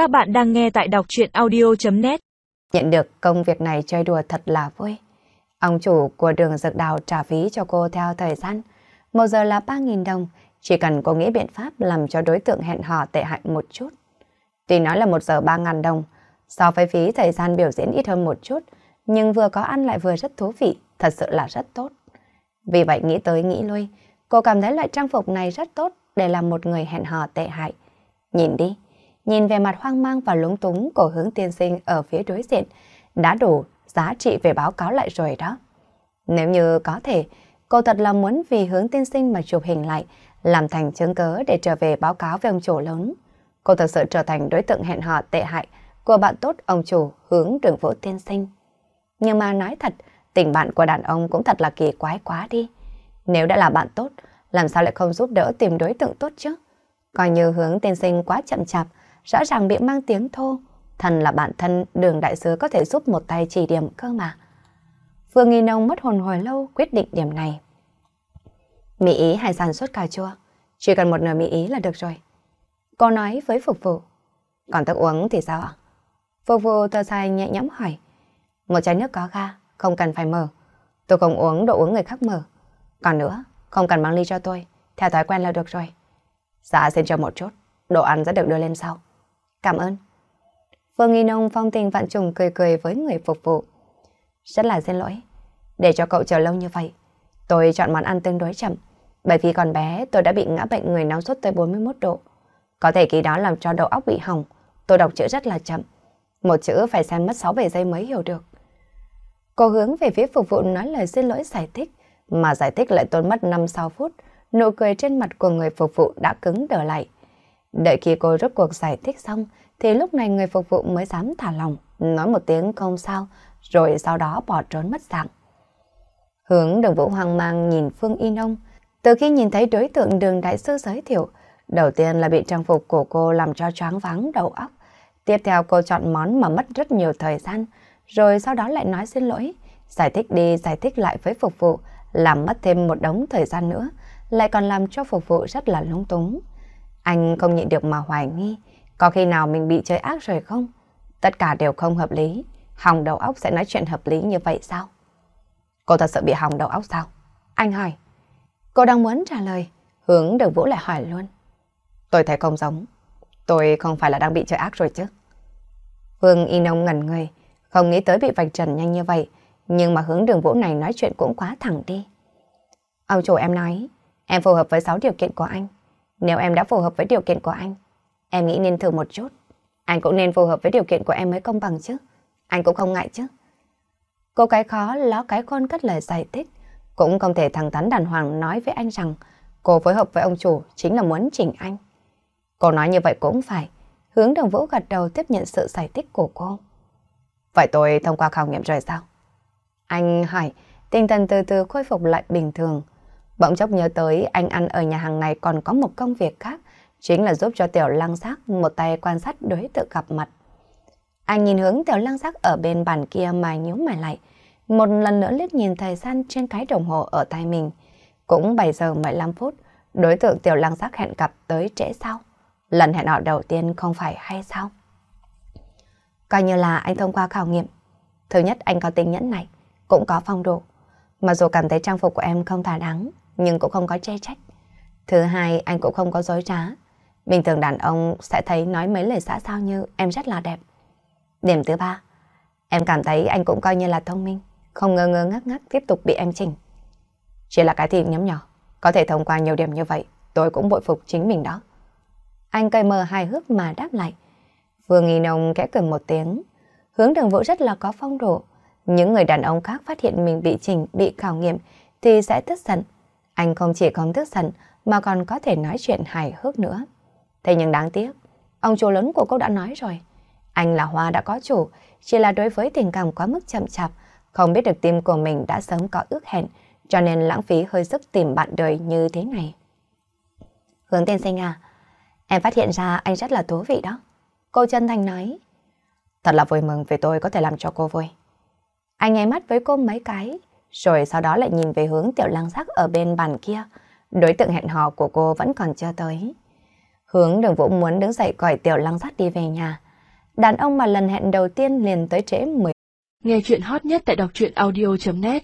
Các bạn đang nghe tại đọc chuyện audio.net Nhận được công việc này chơi đùa thật là vui. Ông chủ của đường dược đào trả phí cho cô theo thời gian. Một giờ là 3.000 đồng, chỉ cần cô nghĩ biện pháp làm cho đối tượng hẹn hò tệ hại một chút. Tuy nói là một giờ 3.000 đồng, so với phí thời gian biểu diễn ít hơn một chút, nhưng vừa có ăn lại vừa rất thú vị, thật sự là rất tốt. Vì vậy nghĩ tới nghĩ lui, cô cảm thấy loại trang phục này rất tốt để làm một người hẹn hò tệ hại. Nhìn đi, nhìn về mặt hoang mang và lúng túng của hướng tiên sinh ở phía đối diện, đã đủ giá trị về báo cáo lại rồi đó. Nếu như có thể, cô thật là muốn vì hướng tiên sinh mà chụp hình lại, làm thành chứng cớ để trở về báo cáo với ông chủ lớn. Cô thật sự trở thành đối tượng hẹn hò tệ hại của bạn tốt ông chủ hướng đường vũ tiên sinh. Nhưng mà nói thật, tình bạn của đàn ông cũng thật là kỳ quái quá đi. Nếu đã là bạn tốt, làm sao lại không giúp đỡ tìm đối tượng tốt chứ? Coi như hướng tiên sinh quá chậm chạp, rõ ràng bị mang tiếng thô. Thần là bạn thân đường đại sứ có thể giúp một tay chỉ điểm cơ mà. Phương Nghi Nông mất hồn hồi lâu quyết định điểm này. Mỹ Ý hay sản xuất cà chua, chỉ cần một nửa Mỹ Ý là được rồi. Cô nói với phục vụ. Còn thức uống thì sao ạ? Phục vụ tờ sai nhẹ nhõm hỏi. Một chai nước có ga, không cần phải mở. Tôi không uống đồ uống người khác mở. Còn nữa, không cần mang ly cho tôi, theo thói quen là được rồi. Dạ xin cho một chút, đồ ăn sẽ được đưa lên sau. Cảm ơn. vương y Nông phong tình vạn trùng cười cười với người phục vụ. Rất là xin lỗi, để cho cậu chờ lâu như vậy. Tôi chọn món ăn tương đối chậm, bởi vì còn bé tôi đã bị ngã bệnh người nóng sốt tới 41 độ. Có thể kỳ đó làm cho đầu óc bị hỏng, tôi đọc chữ rất là chậm. Một chữ phải xem mất 6-7 giây mới hiểu được. Cô hướng về phía phục vụ nói lời xin lỗi giải thích, mà giải thích lại tốn mất 5-6 phút, nụ cười trên mặt của người phục vụ đã cứng đờ lại. Đợi khi cô rốt cuộc giải thích xong, thì lúc này người phục vụ mới dám thả lòng, nói một tiếng không sao, rồi sau đó bỏ trốn mất dạng. Hướng đường vũ hoang mang nhìn Phương Y Nông, từ khi nhìn thấy đối tượng đường đại sư giới thiệu, đầu tiên là bị trang phục của cô làm cho choáng váng đầu óc. Tiếp theo cô chọn món mà mất rất nhiều thời gian, rồi sau đó lại nói xin lỗi, giải thích đi giải thích lại với phục vụ, làm mất thêm một đống thời gian nữa, lại còn làm cho phục vụ rất là lung túng. Anh không nhịn được mà hoài nghi, có khi nào mình bị chơi ác rồi không? Tất cả đều không hợp lý, hỏng đầu óc sẽ nói chuyện hợp lý như vậy sao? Cô thật sự bị hỏng đầu óc sao? Anh hỏi. Cô đang muốn trả lời, hướng đường vũ lại hỏi luôn. Tôi thấy không giống, tôi không phải là đang bị chơi ác rồi chứ. Vương Y Nông ngẩn người, không nghĩ tới bị vạch trần nhanh như vậy, nhưng mà hướng đường vũ này nói chuyện cũng quá thẳng đi. Ông chủ em nói, em phù hợp với 6 điều kiện của anh. Nếu em đã phù hợp với điều kiện của anh, em nghĩ nên thử một chút. Anh cũng nên phù hợp với điều kiện của em mới công bằng chứ. Anh cũng không ngại chứ. Cô cái khó ló cái khôn cất lời giải thích, cũng không thể thẳng thắn đàn hoàng nói với anh rằng cô phối hợp với ông chủ chính là muốn chỉnh anh. Cô nói như vậy cũng phải. Hướng đồng vũ gật đầu tiếp nhận sự giải thích của cô. Vậy tôi thông qua khảo nghiệm rồi sao? Anh hỏi, tinh thần từ từ khôi phục lại bình thường. Bỗng chốc nhớ tới anh ăn ở nhà hàng này còn có một công việc khác, chính là giúp cho tiểu lăng giác một tay quan sát đối tượng gặp mặt. Anh nhìn hướng tiểu lăng giác ở bên bàn kia mà nhíu mày lại, một lần nữa liếc nhìn thời gian trên cái đồng hồ ở tay mình. Cũng 7 giờ 15 phút, đối tượng tiểu lăng giác hẹn gặp tới trễ sau Lần hẹn hò đầu tiên không phải hay sao? Coi như là anh thông qua khảo nghiệm. Thứ nhất anh có tính nhẫn này, cũng có phong độ. Mặc dù cảm thấy trang phục của em không thả đáng, nhưng cũng không có chê trách. Thứ hai, anh cũng không có dối trá. Bình thường đàn ông sẽ thấy nói mấy lời xã sao như em rất là đẹp. Điểm thứ ba, em cảm thấy anh cũng coi như là thông minh, không ngơ ngơ ngắc ngắc tiếp tục bị em chỉnh. Chỉ là cái thì nhóm nhỏ, có thể thông qua nhiều điểm như vậy, tôi cũng bội phục chính mình đó. Anh cười mờ hài hước mà đáp lại. Vương Nghi Nông kẽ cười một tiếng. Hướng đường vũ rất là có phong độ. Những người đàn ông khác phát hiện mình bị chỉnh, bị khảo nghiệm thì sẽ tức giận. Anh không chỉ không tức giận mà còn có thể nói chuyện hài hước nữa. Thế nhưng đáng tiếc, ông chủ lớn của cô đã nói rồi. Anh là Hoa đã có chủ, chỉ là đối với tình cảm quá mức chậm chạp, không biết được tim của mình đã sớm có ước hẹn, cho nên lãng phí hơi sức tìm bạn đời như thế này. Hướng tiên sinh à, em phát hiện ra anh rất là thú vị đó. Cô chân thành nói. Thật là vui mừng vì tôi có thể làm cho cô vui. Anh nháy mắt với cô mấy cái, rồi sau đó lại nhìn về hướng tiểu lăng sắc ở bên bàn kia. Đối tượng hẹn hò của cô vẫn còn chưa tới. Hướng đường vũ muốn đứng dậy gọi tiểu lăng sắc đi về nhà. Đàn ông mà lần hẹn đầu tiên liền tới trễ 10. Nghe chuyện hot nhất tại đọc truyện audio.net